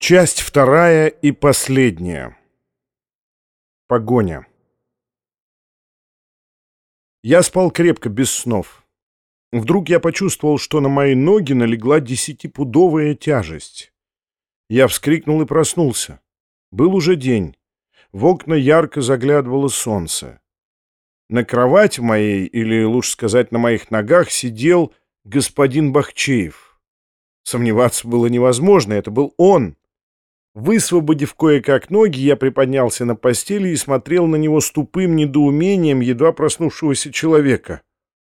Часть вторая и последняя. Погоня. Я спал крепко, без снов. Вдруг я почувствовал, что на мои ноги налегла десятипудовая тяжесть. Я вскрикнул и проснулся. Был уже день. В окна ярко заглядывало солнце. На кровать моей, или лучше сказать, на моих ногах, сидел господин Бахчеев. Сомневаться было невозможно, это был он. Высвободив кое-как ноги, я приподнялся на постели и смотрел на него с тупым недоумением едва проснувшегося человека.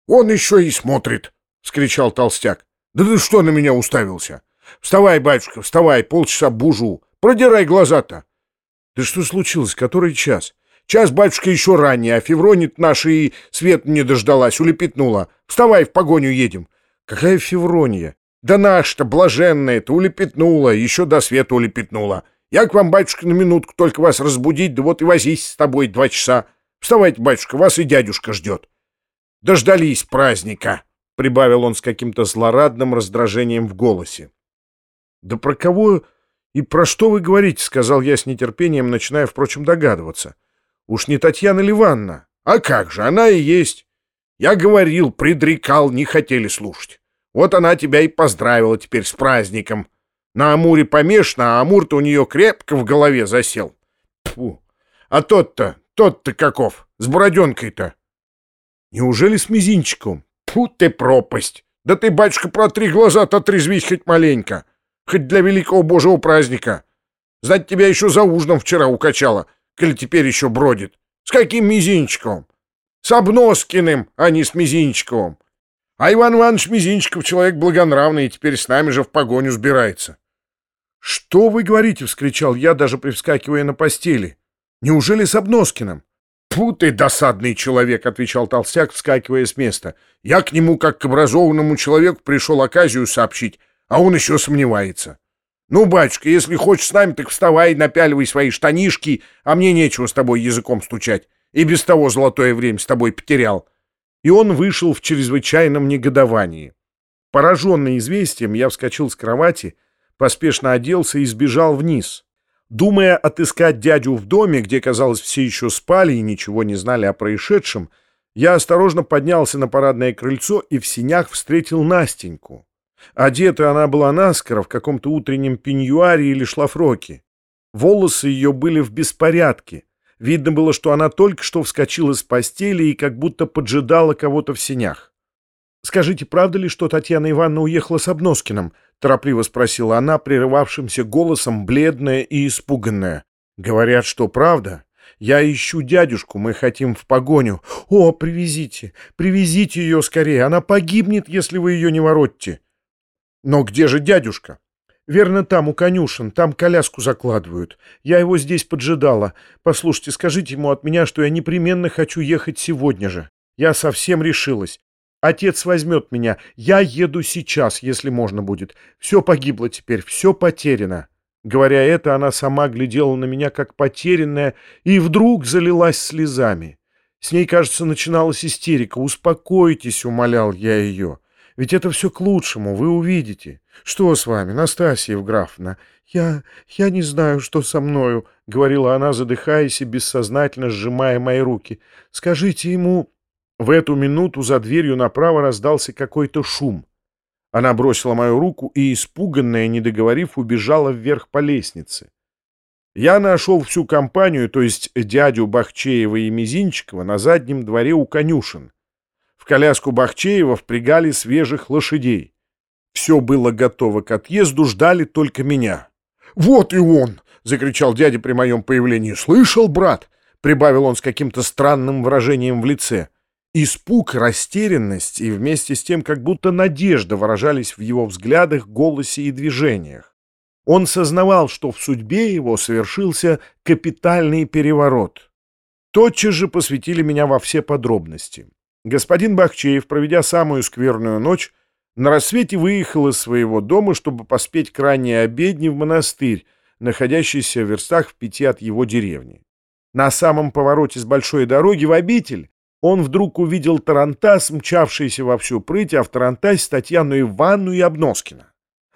«Он еще и смотрит!» — скричал толстяк. «Да ты что на меня уставился? Вставай, батюшка, вставай, полчаса бужу. Продирай глаза-то!» «Да что случилось? Который час?» «Час, батюшка, еще ранее, а Февронит наша и свет не дождалась, улепетнула. Вставай, в погоню едем!» «Какая Феврония?» Да наш-то блаженная-то улепетнула, еще до света улепетнула. Я к вам, батюшка, на минутку только вас разбудить, да вот и возись с тобой два часа. Вставайте, батюшка, вас и дядюшка ждет. Дождались праздника, — прибавил он с каким-то злорадным раздражением в голосе. Да про кого и про что вы говорите, — сказал я с нетерпением, начиная, впрочем, догадываться. Уж не Татьяна Ливанна. А как же, она и есть. Я говорил, предрекал, не хотели слушать. Вот она тебя и поздравила теперь с праздником. На Амуре помешана, а Амур-то у нее крепко в голове засел. Фу. А тот-то, тот-то каков, с бороденкой-то. Неужели с мизинчиком? Фу ты пропасть! Да ты, батюшка, протри глаза-то отрезвись хоть маленько. Хоть для великого божьего праздника. Знать, тебя еще за ужином вчера укачало, коли теперь еще бродит. С каким мизинчиком? С Обноскиным, а не с Мизинчиковым. А Иван Иванович Мизинчиков человек благонравный и теперь с нами же в погоню сбирается. — Что вы говорите? — вскричал я, даже привскакивая на постели. — Неужели с Обноскиным? — Фу ты, досадный человек! — отвечал толстяк, вскакивая с места. — Я к нему, как к образованному человеку, пришел оказию сообщить, а он еще сомневается. Ну, батюшка, если хочешь с нами, так вставай, напяливай свои штанишки, а мне нечего с тобой языком стучать. И без того золотое время с тобой потерял и он вышел в чрезвычайном негодовании. Пораженный известием, я вскочил с кровати, поспешно оделся и сбежал вниз. Думая отыскать дядю в доме, где, казалось, все еще спали и ничего не знали о происшедшем, я осторожно поднялся на парадное крыльцо и в синях встретил Настеньку. Одета она была наскоро в каком-то утреннем пеньюаре или шлафроке. Волосы ее были в беспорядке, Видно было, что она только что вскочила с постели и как будто поджидала кого-то в сенях. «Скажите, правда ли, что Татьяна Ивановна уехала с Обноскиным?» — торопливо спросила она, прерывавшимся голосом, бледная и испуганная. «Говорят, что правда. Я ищу дядюшку, мы хотим в погоню. О, привезите, привезите ее скорее, она погибнет, если вы ее не воротите». «Но где же дядюшка?» Верно, там, у конюшен, там коляску закладывают. Я его здесь поджидала. Послушайте, скажите ему от меня, что я непременно хочу ехать сегодня же. Я совсем решилась. Отец возьмет меня. Я еду сейчас, если можно будет. Все погибло теперь, все потеряно. Говоря это, она сама глядела на меня, как потерянная, и вдруг залилась слезами. С ней, кажется, начиналась истерика. «Успокойтесь», — умолял я ее. Ведь это все к лучшему, вы увидите. Что с вами, Настасья Евграфовна? Я... я не знаю, что со мною, — говорила она, задыхаясь и бессознательно сжимая мои руки. Скажите ему... В эту минуту за дверью направо раздался какой-то шум. Она бросила мою руку и, испуганная, не договорив, убежала вверх по лестнице. Я нашел всю компанию, то есть дядю Бахчеева и Мизинчикова, на заднем дворе у конюшен. В коляску Бахчеева впрягали свежих лошадей. Все было готово к отъезду, ждали только меня. «Вот и он!» — закричал дядя при моем появлении. «Слышал, брат?» — прибавил он с каким-то странным выражением в лице. Испуг, растерянность и вместе с тем как будто надежда выражались в его взглядах, голосе и движениях. Он сознавал, что в судьбе его совершился капитальный переворот. Тотчас же посвятили меня во все подробности. Господин Бахчеев, проведя самую скверную ночь, на рассвете выехал из своего дома, чтобы поспеть к ранней обедне в монастырь, находящийся в верстах в пяти от его деревни. На самом повороте с большой дороги в обитель он вдруг увидел Тарантас, мчавшийся во всю прыть, а в Тарантасе Татьяну Иванну и Обноскина.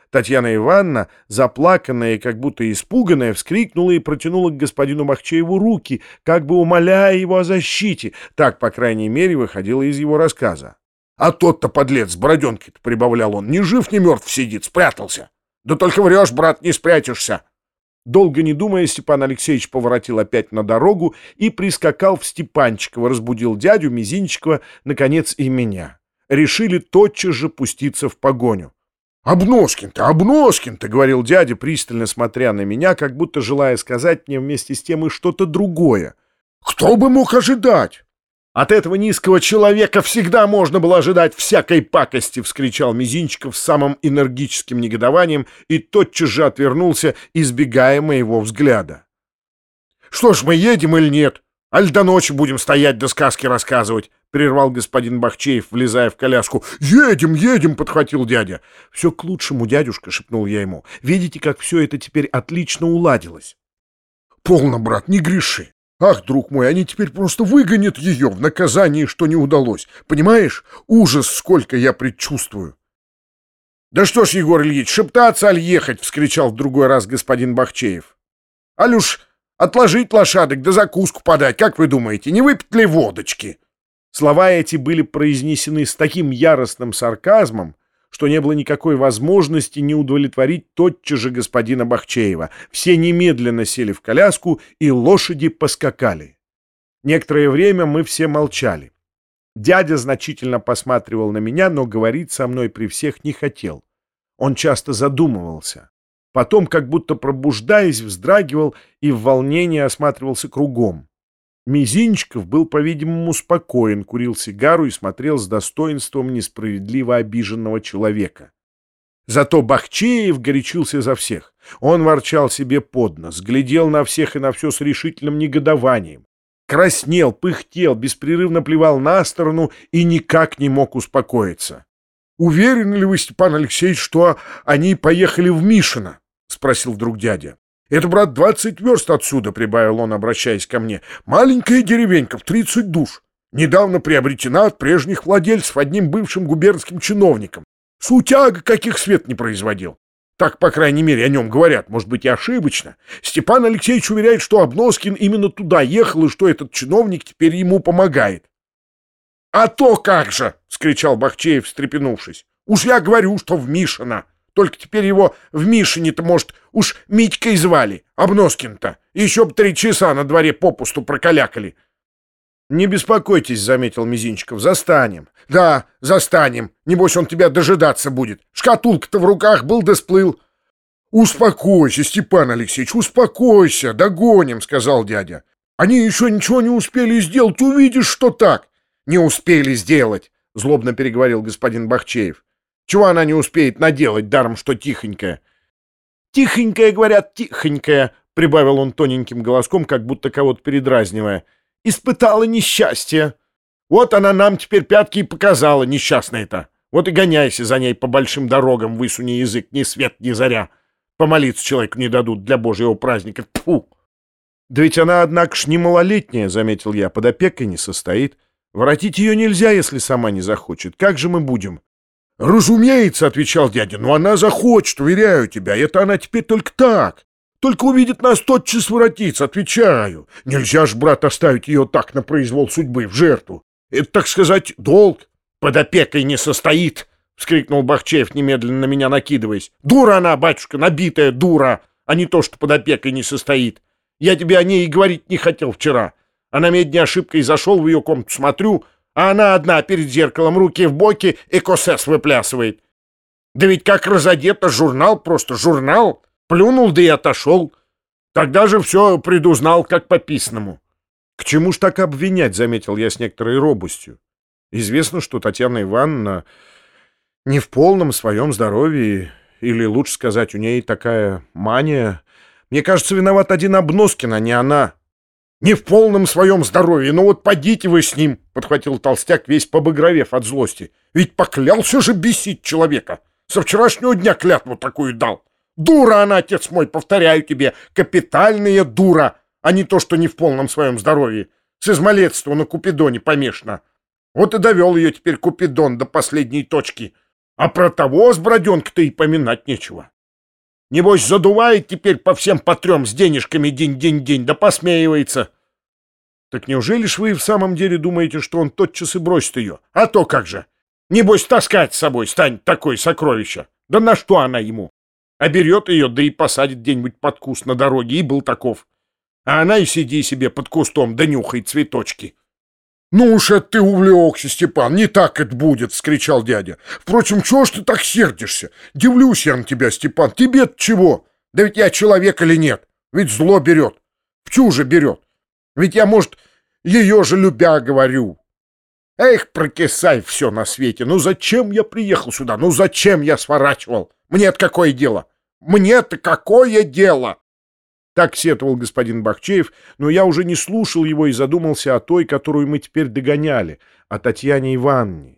Татьяна Ивановна, заплаканная и как будто испуганная, вскрикнула и протянула к господину Махчееву руки, как бы умоляя его о защите. Так, по крайней мере, выходило из его рассказа. «А тот-то подлец с бороденкой-то», — прибавлял он, — «ни жив, ни мертв сидит, спрятался. Да только врешь, брат, не спрячешься». Долго не думая, Степан Алексеевич поворотил опять на дорогу и прискакал в Степанчикова, разбудил дядю Мизинчикова, наконец и меня. Решили тотчас же пуститься в погоню. «Обноскин-то, Обноскин-то!» — говорил дядя, пристально смотря на меня, как будто желая сказать мне вместе с тем и что-то другое. «Кто бы мог ожидать?» «От этого низкого человека всегда можно было ожидать всякой пакости!» — вскричал Мизинчиков с самым энергическим негодованием и тотчас же отвернулся, избегая моего взгляда. «Что ж, мы едем или нет? Аль до ночи будем стоять до сказки рассказывать?» Прервал господин Бахчеев, влезая в коляску. «Едем, едем!» — подхватил дядя. «Все к лучшему, дядюшка!» — шепнул я ему. «Видите, как все это теперь отлично уладилось?» «Полно, брат, не греши! Ах, друг мой, они теперь просто выгонят ее в наказании, что не удалось. Понимаешь, ужас сколько я предчувствую!» «Да что ж, Егор Ильич, шептаться, аль ехать!» — вскричал в другой раз господин Бахчеев. «Аль уж отложить лошадок да закуску подать, как вы думаете, не выпить ли водочки?» Слова эти были произнесены с таким яростным сарказмом, что не было никакой возможности не удовлетворить тотчас же господина Бахчеева. Все немедленно сели в коляску, и лошади поскакали. Некоторое время мы все молчали. Дядя значительно посматривал на меня, но говорить со мной при всех не хотел. Он часто задумывался. Потом, как будто пробуждаясь, вздрагивал и в волнении осматривался кругом. Мизинчиков был, по-видимому, спокоен, курил сигару и смотрел с достоинством несправедливо обиженного человека. Зато Бахчеев горячился за всех. Он ворчал себе под нос, глядел на всех и на все с решительным негодованием. Краснел, пыхтел, беспрерывно плевал на сторону и никак не мог успокоиться. — Уверены ли вы, Степан Алексеевич, что они поехали в Мишино? — спросил вдруг дядя. Это, брат, двадцать верст отсюда, — прибавил он, обращаясь ко мне. Маленькая деревенька в тридцать душ. Недавно приобретена от прежних владельцев одним бывшим губернским чиновником. Сутяга каких свет не производил. Так, по крайней мере, о нем говорят, может быть, и ошибочно. Степан Алексеевич уверяет, что Обноскин именно туда ехал, и что этот чиновник теперь ему помогает. — А то как же! — скричал Бахчеев, встрепенувшись. — Уж я говорю, что в Мишино. Только теперь его в Мишине-то, может, уж Митькой звали, Обноскин-то. Еще бы три часа на дворе попусту прокалякали. — Не беспокойтесь, — заметил Мизинчиков, — застанем. — Да, застанем. Небось, он тебя дожидаться будет. Шкатулка-то в руках был да Успокойся, Степан Алексеевич, успокойся, догоним, — сказал дядя. — Они еще ничего не успели сделать, увидишь, что так. — Не успели сделать, — злобно переговорил господин Бахчеев. Чего она не успеет наделать, даром что тихонькая? Тихонькая, говорят, тихонькая, прибавил он тоненьким голоском, как будто кого-то передразнивая. Испытала несчастье. Вот она нам теперь пятки и показала, несчастная-то. Вот и гоняйся за ней по большим дорогам, высуни язык, ни свет, ни заря. Помолиться человеку не дадут для божьего праздника. Тьфу! Да ведь она, однако ж, не малолетняя, заметил я, под опекой не состоит. Воротить ее нельзя, если сама не захочет. Как же мы будем? «Разумеется», — отвечал дядя, — «но она захочет, уверяю тебя, это она теперь только так. Только увидит нас, тотчас воротится, отвечаю. Нельзя ж, брат, оставить ее так на произвол судьбы, в жертву. Это, так сказать, долг. Под опекой не состоит», — вскрикнул Бахчеев, немедленно на меня накидываясь. «Дура она, батюшка, набитая дура, а не то, что под опекой не состоит. Я тебе о ней и говорить не хотел вчера. Она медне ошибкой зашел в ее комнату, смотрю — а она одна перед зеркалом, руки в боки, экосес выплясывает. Да ведь как разодета, журнал просто, журнал. Плюнул, да и отошел. Тогда же все предузнал, как по писному. — К чему ж так обвинять, — заметил я с некоторой робостью. Известно, что Татьяна Ивановна не в полном своем здоровье, или, лучше сказать, у ней такая мания. Мне кажется, виноват один Обноскин, а не она не в полном своем здоровье. Ну вот подите вы с ним, — подхватил толстяк, весь побагровев от злости. Ведь поклялся же бесить человека. Со вчерашнего дня клятву такую дал. Дура она, отец мой, повторяю тебе, капитальная дура, а не то, что не в полном своем здоровье. С измалетства на Купидоне помешана. Вот и довел ее теперь Купидон до последней точки. А про того с броденка-то и поминать нечего. Небось, задувает теперь по всем по трем с денежками день-день-день, да посмеивается. Так неужели ж вы в самом деле думаете, что он тотчас и бросит ее? А то как же! Небось, таскать с собой станет такое сокровище. Да на что она ему? А берет ее, да и посадит где-нибудь под куст на дороге, и был таков. А она и сиди себе под кустом, да нюхай цветочки. «Ну уж это ты увлекся, Степан, не так это будет!» — скричал дядя. «Впрочем, чего ж ты так сердишься? Дивлюсь я на тебя, Степан. тебе чего? Да ведь я человек или нет? Ведь зло берет. В чуже берет. Ведь я, может, ее же любя говорю. Эх, прокисай все на свете. Ну зачем я приехал сюда? Ну зачем я сворачивал? Мне-то какое дело? Мне-то какое дело?» Так сетовал господин Бахчеев, но я уже не слушал его и задумался о той, которую мы теперь догоняли, о Татьяне Ивановне.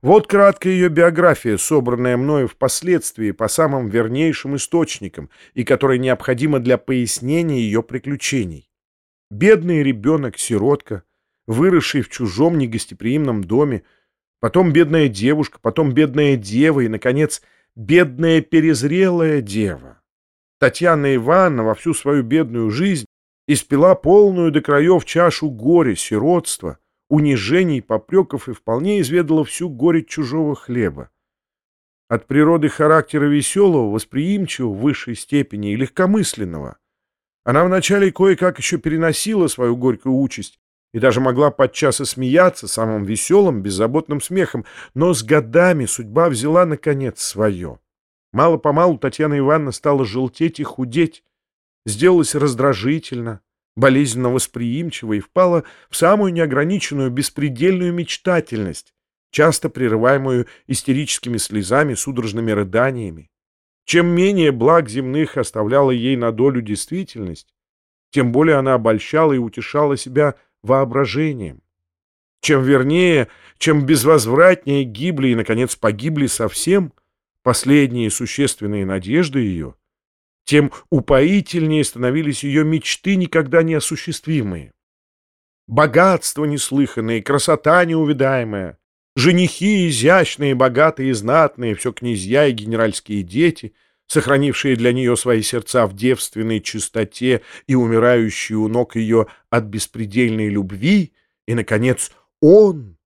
Вот краткая ее биография, собранная мною впоследствии по самым вернейшим источникам и которая необходима для пояснения ее приключений. Бедный ребенок-сиротка, выросший в чужом негостеприимном доме, потом бедная девушка, потом бедная дева и, наконец, бедная перезрелая дева. Татьяна Ивановна во всю свою бедную жизнь испила полную до краев чашу горя, сиротства, унижений, попреков и вполне изведала всю горе чужого хлеба. От природы характера веселого, восприимчивого в высшей степени и легкомысленного. Она вначале кое-как еще переносила свою горькую участь и даже могла подчас и смеяться самым веселым, беззаботным смехом, но с годами судьба взяла, наконец, свое. Мало-помалу Татьяна Ивановна стала желтеть и худеть, сделалась раздражительно, болезненно восприимчива и впала в самую неограниченную беспредельную мечтательность, часто прерываемую истерическими слезами, судорожными рыданиями. Чем менее благ земных оставляла ей на долю действительность, тем более она обольщала и утешала себя воображением. Чем вернее, чем безвозвратнее гибли и, наконец, погибли совсем – последние существенные надежды ее, тем упоительнее становились ее мечты, никогда не осуществимые. Богатство неслыханное, красота неувидаемая, женихи изящные, богатые и знатные, все князья и генеральские дети, сохранившие для нее свои сердца в девственной чистоте и умирающие у ног ее от беспредельной любви, и, наконец, он,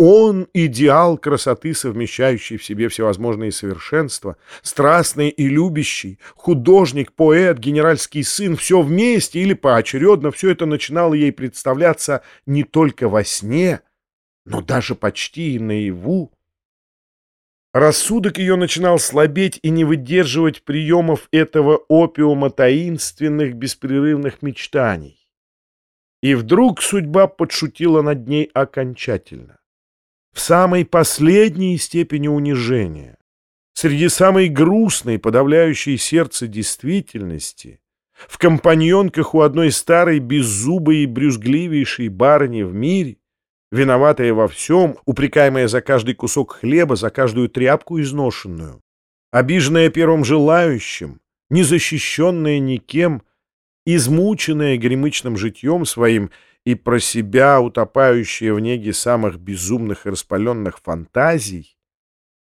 он — идеал красоты, совмещающий в себе всевозможные совершенства, страстный и любящий, художник, поэт, генеральский сын, все вместе или поочередно, все это начинало ей представляться не только во сне, но даже почти и наяву. Рассудок ее начинал слабеть и не выдерживать приемов этого опиума таинственных беспрерывных мечтаний. И вдруг судьба подшутила над ней окончательно в самой последней степени унижения, среди самой грустной, подавляющей сердце действительности, в компаньонках у одной старой, беззубой и брюзгливейшей барыни в мире, виноватая во всем, упрекаемая за каждый кусок хлеба, за каждую тряпку изношенную, обиженная первым желающим, незащищенная никем, измученная гремычным житьем своим — и про себя, утопающая в неге самых безумных и распаленных фантазий,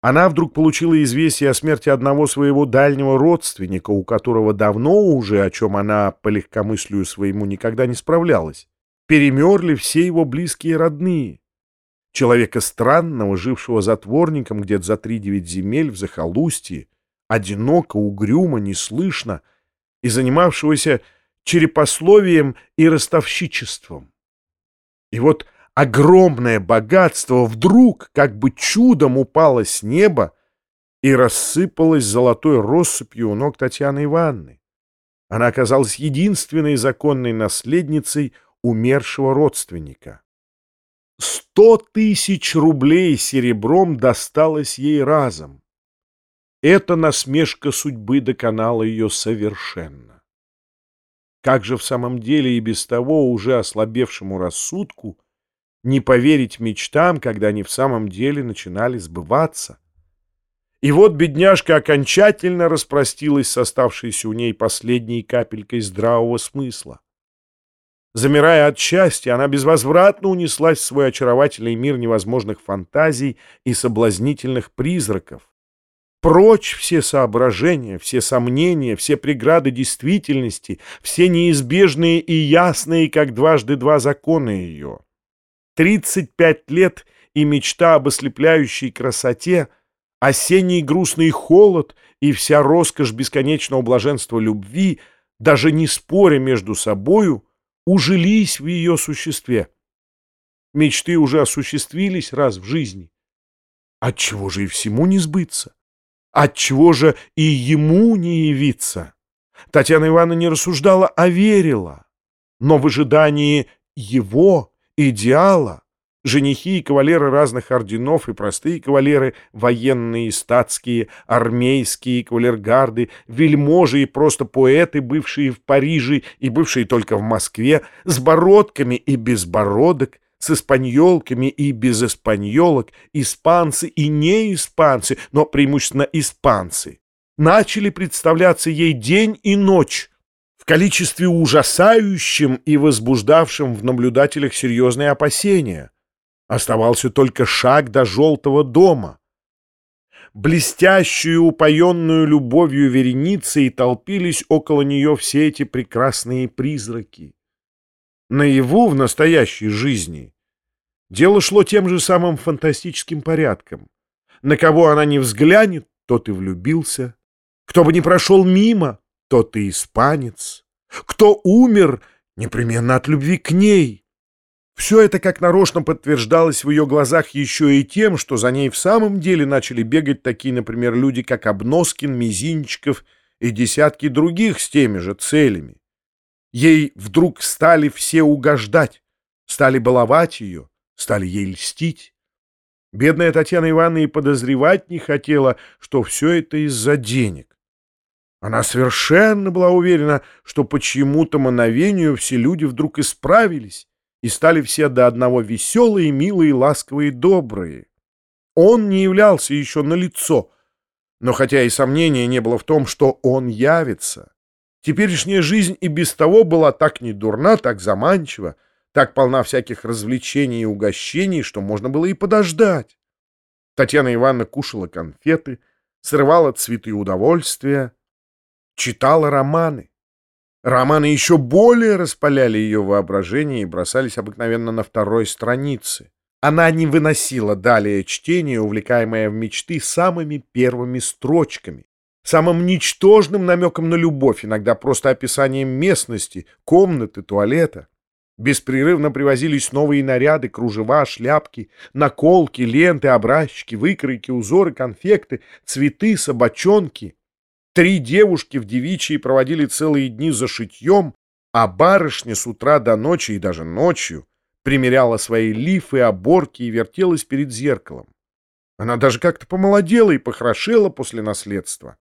она вдруг получила известие о смерти одного своего дальнего родственника, у которого давно уже, о чем она по легкомыслию своему никогда не справлялась, перемерли все его близкие родные. Человека странного, жившего затворником где-то за три-девять земель в захолустье, одиноко, угрюмо, неслышно, и занимавшегося черепословием и ростовщичеством. И вот огромное богатство вдруг как бы чудом упало с неба и рассыпалось золотой россыпью у ног Татьяны Ивановны. Она оказалась единственной законной наследницей умершего родственника. Сто тысяч рублей серебром досталось ей разом. Эта насмешка судьбы доконала ее совершенно. Как же в самом деле и без того уже ослабевшему рассудку не поверить мечтам, когда они в самом деле начинали сбываться? И вот бедняжка окончательно распростилась с оставшейся у ней последней капелькой здравого смысла. Замирая от счастья, она безвозвратно унеслась в свой очаровательный мир невозможных фантазий и соблазнительных призраков. Прочь все соображения, все сомнения, все преграды действительности, все неизбежные и ясные, как дважды два законы ее. Тридцать пять лет и мечта об ослепляющей красоте, осенний грустный холод и вся роскошь бесконечного блаженства любви, даже не споря между собою, ужились в ее существе. Мечты уже осуществились раз в жизни. Отчего же и всему не сбыться? Отчего же и ему не явиться? Татьяна Ивановна не рассуждала, а верила. Но в ожидании его идеала женихи и кавалеры разных орденов и простые кавалеры, военные, статские, армейские, кавалергарды, вельможи и просто поэты, бывшие в Париже и бывшие только в Москве, с бородками и без бородок, с испаньолками и без испаньолок, испанцы и не испанцы, но преимущественно испанцы, начали представляться ей день и ночь в количестве ужасающим и возбуждавшим в наблюдателях серьезные опасения. Оставался только шаг до желтого дома. Блестящую, упоенную любовью вереницей толпились около нее все эти прекрасные призраки. Наяву в настоящей жизни дело шло тем же самым фантастическим порядком. На кого она не взглянет, тот и влюбился. Кто бы ни прошел мимо, тот и испанец. Кто умер, непременно от любви к ней. Все это как нарочно подтверждалось в ее глазах еще и тем, что за ней в самом деле начали бегать такие, например, люди, как Обноскин, Мизинчиков и десятки других с теми же целями. Ей вдруг стали все угождать, стали баловать ее, стали ей льстить. Бедная Татьяна Ивановна и подозревать не хотела, что все это из-за денег. Она совершенно была уверена, что по чьему-то мановению все люди вдруг исправились и стали все до одного веселые, милые, ласковые, добрые. Он не являлся еще на лицо, но хотя и сомнения не было в том, что он явится, Теперешняя жизнь и без того была так недурна, так заманчива, так полна всяких развлечений и угощений, что можно было и подождать. Татьяна Ивановна кушала конфеты, срывала цветы удовольствия, читала романы. Романы еще более распаляли ее воображение и бросались обыкновенно на второй странице. Она не выносила далее чтения, увлекаемое в мечты самыми первыми строчками, самым ничтожным намеком на любовь, иногда просто описанием местности, комнаты, туалета. Беспрерывно привозились новые наряды, кружева, шляпки, наколки, ленты, образчики, выкройки, узоры, конфекты, цветы, собачонки. Три девушки в девичьей проводили целые дни за шитьем, а барышня с утра до ночи и даже ночью примеряла свои лифы, оборки и вертелась перед зеркалом. Она даже как-то помолодела и похорошела после наследства.